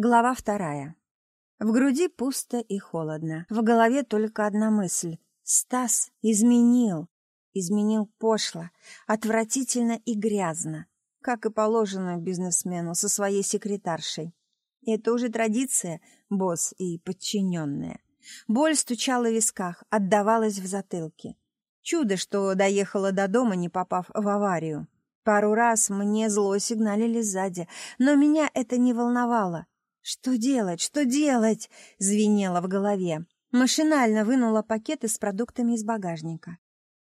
Глава вторая. В груди пусто и холодно. В голове только одна мысль. Стас изменил. Изменил пошло, отвратительно и грязно, как и положено бизнесмену со своей секретаршей. Это уже традиция, босс и подчиненная. Боль стучала в висках, отдавалась в затылке. Чудо, что доехала до дома, не попав в аварию. Пару раз мне зло сигналили сзади, но меня это не волновало. «Что делать? Что делать?» — звенело в голове. Машинально вынула пакеты с продуктами из багажника.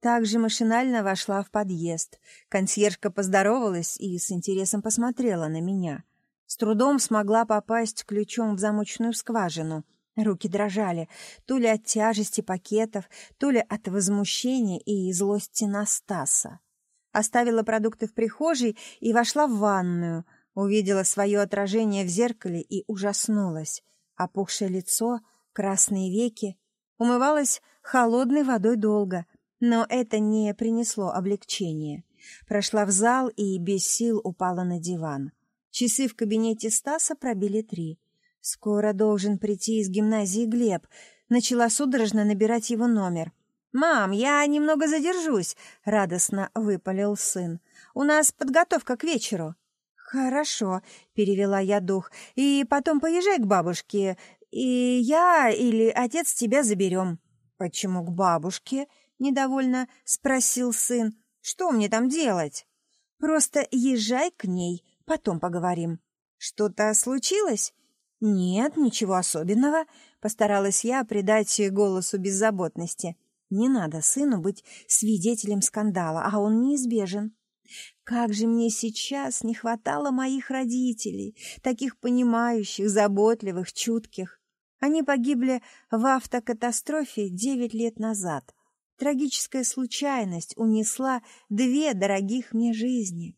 Также машинально вошла в подъезд. Консьержка поздоровалась и с интересом посмотрела на меня. С трудом смогла попасть ключом в замочную скважину. Руки дрожали, то ли от тяжести пакетов, то ли от возмущения и злости на Стаса. Оставила продукты в прихожей и вошла в ванную — Увидела свое отражение в зеркале и ужаснулась. Опухшее лицо, красные веки. Умывалась холодной водой долго, но это не принесло облегчения. Прошла в зал и без сил упала на диван. Часы в кабинете Стаса пробили три. Скоро должен прийти из гимназии Глеб. Начала судорожно набирать его номер. «Мам, я немного задержусь», — радостно выпалил сын. «У нас подготовка к вечеру». «Хорошо», — перевела я дух, — «и потом поезжай к бабушке, и я или отец тебя заберем». «Почему к бабушке?» — недовольно спросил сын. «Что мне там делать?» «Просто езжай к ней, потом поговорим». «Что-то случилось?» «Нет, ничего особенного», — постаралась я придать голосу беззаботности. «Не надо сыну быть свидетелем скандала, а он неизбежен». Как же мне сейчас не хватало моих родителей, таких понимающих, заботливых, чутких. Они погибли в автокатастрофе девять лет назад. Трагическая случайность унесла две дорогих мне жизни.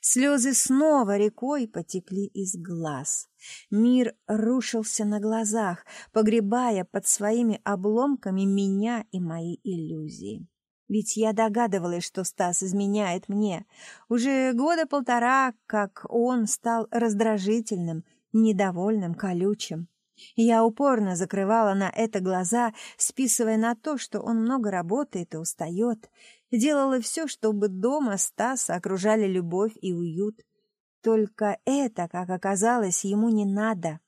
Слезы снова рекой потекли из глаз. Мир рушился на глазах, погребая под своими обломками меня и мои иллюзии. Ведь я догадывалась, что Стас изменяет мне. Уже года полтора, как он стал раздражительным, недовольным, колючим. Я упорно закрывала на это глаза, списывая на то, что он много работает и устает. Делала все, чтобы дома Стаса окружали любовь и уют. Только это, как оказалось, ему не надо.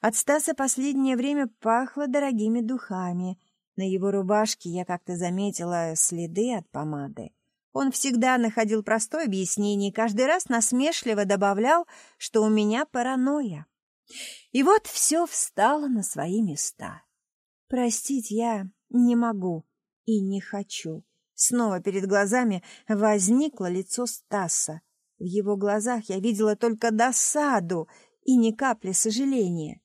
От Стаса последнее время пахло дорогими духами — на его рубашке я как-то заметила следы от помады. Он всегда находил простое объяснение и каждый раз насмешливо добавлял, что у меня паранойя. И вот все встало на свои места. Простить я не могу и не хочу. Снова перед глазами возникло лицо Стаса. В его глазах я видела только досаду и ни капли сожаления.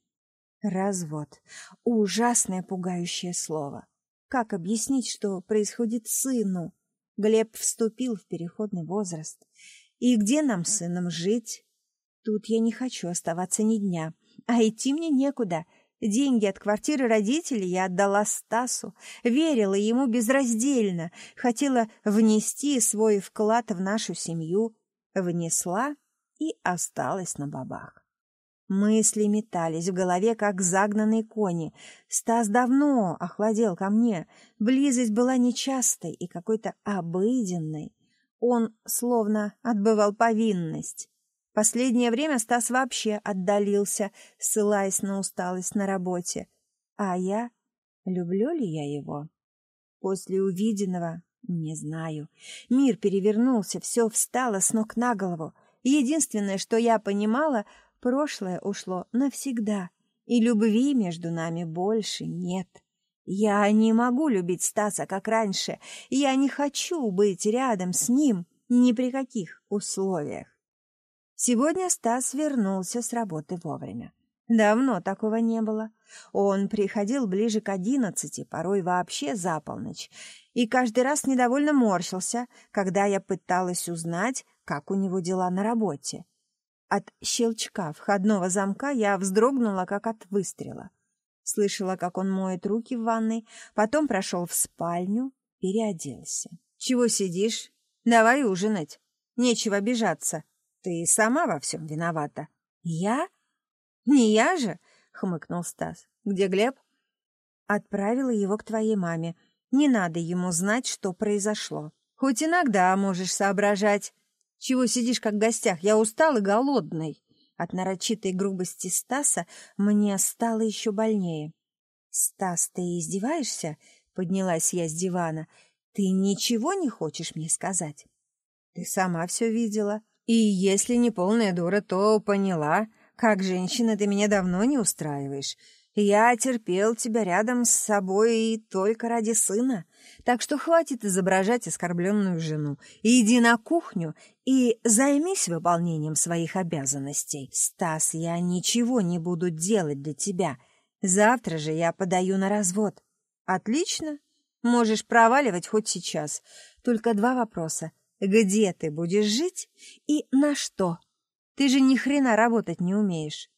Развод. Ужасное пугающее слово. Как объяснить, что происходит сыну? Глеб вступил в переходный возраст. И где нам с сыном жить? Тут я не хочу оставаться ни дня. А идти мне некуда. Деньги от квартиры родителей я отдала Стасу. Верила ему безраздельно. Хотела внести свой вклад в нашу семью. Внесла и осталась на бабах. Мысли метались в голове, как загнанные кони. Стас давно охладел ко мне. Близость была нечастой и какой-то обыденной. Он словно отбывал повинность. Последнее время Стас вообще отдалился, ссылаясь на усталость на работе. А я... Люблю ли я его? После увиденного не знаю. Мир перевернулся, все встало с ног на голову. Единственное, что я понимала — Прошлое ушло навсегда, и любви между нами больше нет. Я не могу любить Стаса, как раньше. Я не хочу быть рядом с ним ни при каких условиях. Сегодня Стас вернулся с работы вовремя. Давно такого не было. Он приходил ближе к одиннадцати, порой вообще за полночь, и каждый раз недовольно морщился, когда я пыталась узнать, как у него дела на работе. От щелчка входного замка я вздрогнула, как от выстрела. Слышала, как он моет руки в ванной, потом прошел в спальню, переоделся. «Чего сидишь? Давай ужинать. Нечего обижаться. Ты сама во всем виновата». «Я?» Не я же, хмыкнул Стас. Где Глеб? Отправила его к твоей маме. Не надо ему знать, что произошло. Хоть иногда можешь соображать. Чего сидишь как в гостях? Я устал и голодный. От нарочитой грубости Стаса мне стало еще больнее. «Стас, ты издеваешься?» — поднялась я с дивана. «Ты ничего не хочешь мне сказать?» «Ты сама все видела. И если не полная дура, то поняла, как женщина ты меня давно не устраиваешь. Я терпел тебя рядом с собой только ради сына, так что хватит изображать оскорбленную жену. Иди на кухню и займись выполнением своих обязанностей. Стас, я ничего не буду делать для тебя. Завтра же я подаю на развод. Отлично. Можешь проваливать хоть сейчас. Только два вопроса. Где ты будешь жить и на что? Ты же ни хрена работать не умеешь.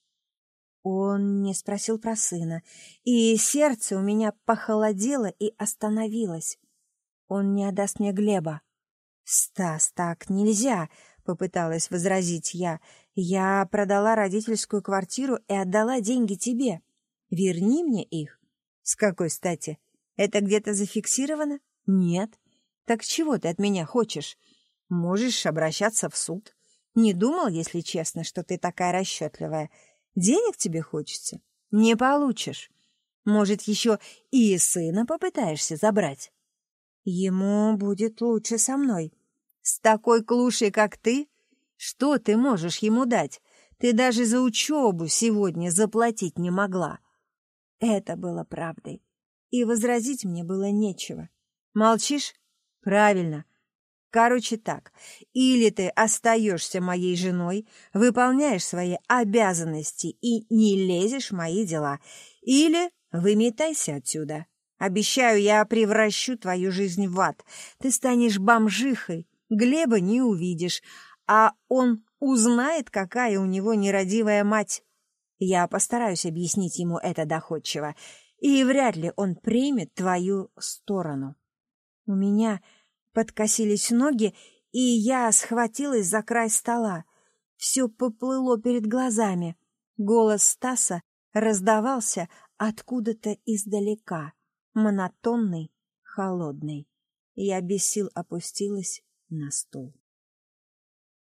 Он не спросил про сына, и сердце у меня похолодело и остановилось. Он не отдаст мне Глеба. «Стас, так нельзя!» — попыталась возразить я. «Я продала родительскую квартиру и отдала деньги тебе. Верни мне их». «С какой стати? Это где-то зафиксировано?» «Нет». «Так чего ты от меня хочешь? Можешь обращаться в суд. Не думал, если честно, что ты такая расчетливая». Денег тебе хочется? Не получишь. Может, еще и сына попытаешься забрать? Ему будет лучше со мной. С такой клушей, как ты? Что ты можешь ему дать? Ты даже за учебу сегодня заплатить не могла. Это было правдой. И возразить мне было нечего. Молчишь? Правильно. Короче так, или ты остаешься моей женой, выполняешь свои обязанности и не лезешь в мои дела, или выметайся отсюда. Обещаю, я превращу твою жизнь в ад. Ты станешь бомжихой, Глеба не увидишь, а он узнает, какая у него нерадивая мать. Я постараюсь объяснить ему это доходчиво, и вряд ли он примет твою сторону. У меня Подкосились ноги, и я схватилась за край стола. Все поплыло перед глазами. Голос Стаса раздавался откуда-то издалека, монотонный, холодный. Я без сил опустилась на стул.